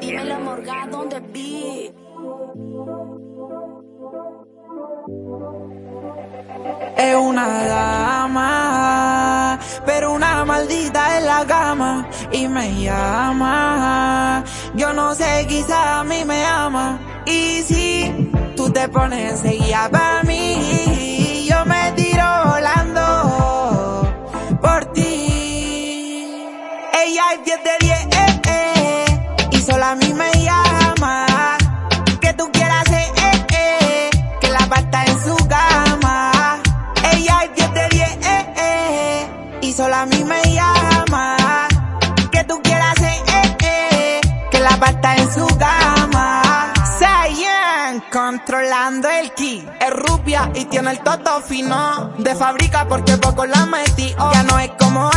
Dime la morga donde vi. Es una dama, pero una maldita en la cama y me llama. Yo no sé, quizá a mí me ama. Y si tú te pones enseguida para mí, yo me tiro volando por ti. Ella es 10 de 10, eh, eh, y solo a mí me llama. Que tú quieras, eh, eh, eh, que la pasta en su cama. Ella es 10 de 10, eh, eh, y solo a mí me llama. Que tú quieras, que la pasta en su cama. Sayan, controlando el ki. Es rubia y tiene el toto fino. De fábrica porque poco la metí. Oh, ya no es como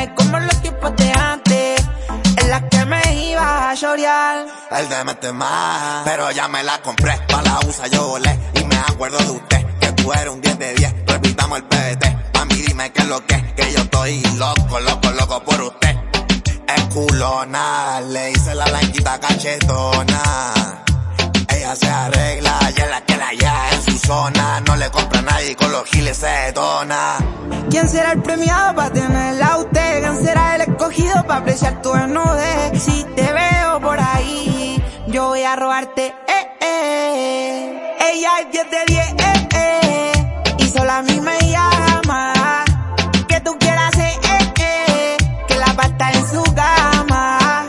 En como los tipos de antes. En las que me iba a llorar. El de mete más, pero ya me la compré. Pa' la usa yo volé y me acuerdo de usted. Que tú eres un 10 de 10, repitamos el PDT. Pa' mí dime qué es lo que, que yo estoy loco, loco, loco por usted. Es culona, le hice la blanquita cachetona. Ella se arregla y es la que la ya en su zona. No le compra a nadie con los giles se detona. ¿Quién será el premiado para tenerla a usted? ¿Quién será el escogido para apreciar tu desnudez? Si te veo por ahí, yo voy a robarte, eh, eh. Ella es 10 de 10, eh, eh. Y solo a mí me llama. Que tú quieras, eh, eh. Que la pasta en su cama.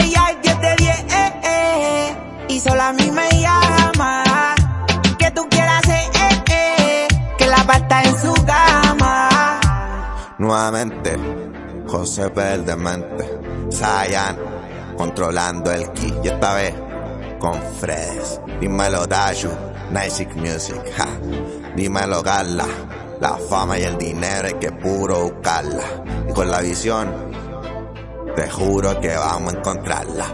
Ella es 10 de 10, eh, eh. Y solo a mí me llama. Que tú quieras, eh, eh. Que la pasta en su cama. Nuevamente, José P. el demente, Sayan, controlando el ki, y esta vez con Fredes. Dímelo Dashu, Nice Music, ja. Dímelo Gala, la fama y el dinero hay que puro buscarla. Y con la visión, te juro que vamos a encontrarla.